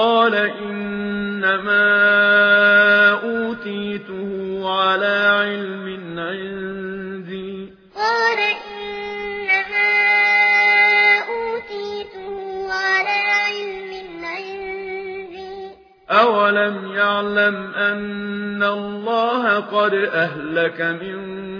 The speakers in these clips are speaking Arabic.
قال إنما أوتيته على علم عندي. قال إنما أوتيته على علم عندي. أولم يعلم أن الله قد أهلك من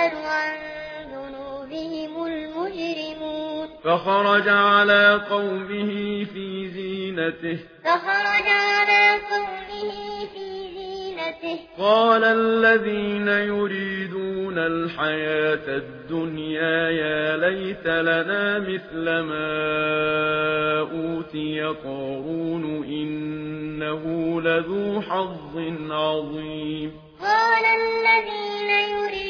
يُضَلَّلُ عَن ذُنُوبِهِمُ الْمُجْرِمُونَ فَخَرَجَ عَلَى قَوْمِهِ فِي زِينَتِهِ فَخَرَجَ عَلَى قَوْمِهِ فِي زِينَتِهِ قَالَ الَّذِينَ يُرِيدُونَ الْحَيَاةَ الدُّنْيَا يَا لَيْتَ لَنَا مِثْلَ مَا أُوتِيَ قَارُونُ إِنَّهُ لَذُو حَظٍّ عَظِيمٍ قَالَ الَّذِينَ يُرِيدُونَ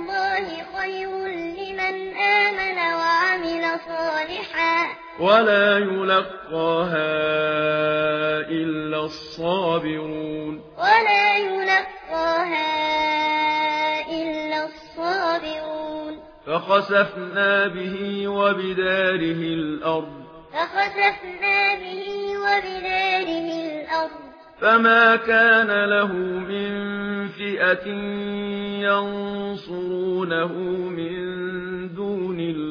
ولا يلقاها إلا الصابرون ولا يلقاها إلا الصابرون فخسفنا به وبداره الأرض فخسفنا به وبداره الأرض فما كان له من فئة ينصرونه من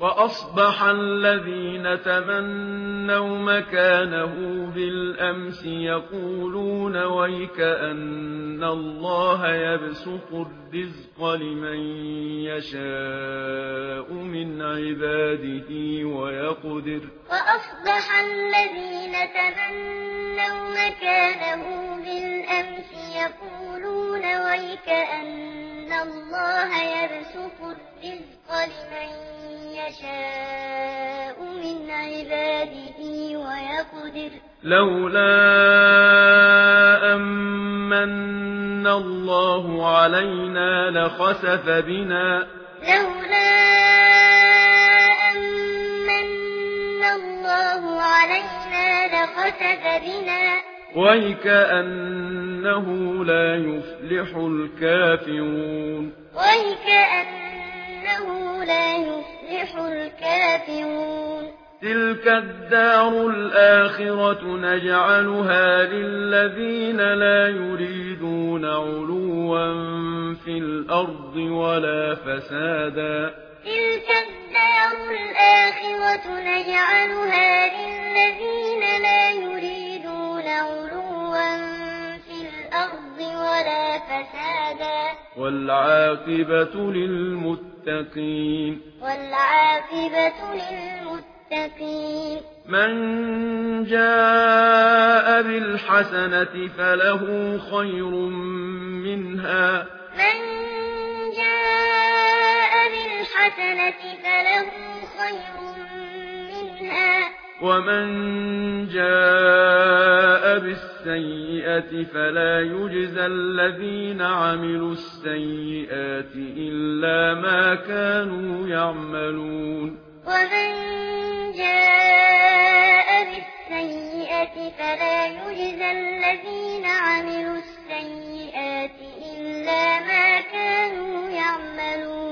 وأصبح الذين تمنوا مكانه بالأمس يقولون ويك أن الله يبسط الرزق لمن يشاء من عباده ويقدر وأصبح الذين تمنوا مكانه بالأمس يقولون ويك أن الله يبسط الرزق لمن يشاء من عباده ويقدر لولا أمن الله علينا لخسف بنا لولا أمن الله علينا لخسف بنا وَيْكَأَنَّهُ لَا يُفْلِحُ الْكَافِرُونَ وَيْكَأَنَّهُ لَا يُفْلِحُ الْكَافِرُونَ تِلْكَ الدَّارُ الْآخِرَةُ نَجْعَلُهَا لِلَّذِينَ لَا يُرِيدُونَ عُلُوًّا فِي الْأَرْضِ وَلَا فَسَادًا تِلْكَ الدَّارُ الْآخِرَةُ نَجْعَلُهَا لِلَّذِينَ والعاقبة للمتقين والعاقبة للمتقين من جاء بالحسنة فله خير منها من جاء بالحسنة فله خير منها ومن جاء بالسيئة فلا يجزى الذين عملوا السيئات إلا ما كانوا يعملون. ومن جاء بالسيئة فلا يجزى الذين عملوا السيئات إلا ما كانوا يعملون.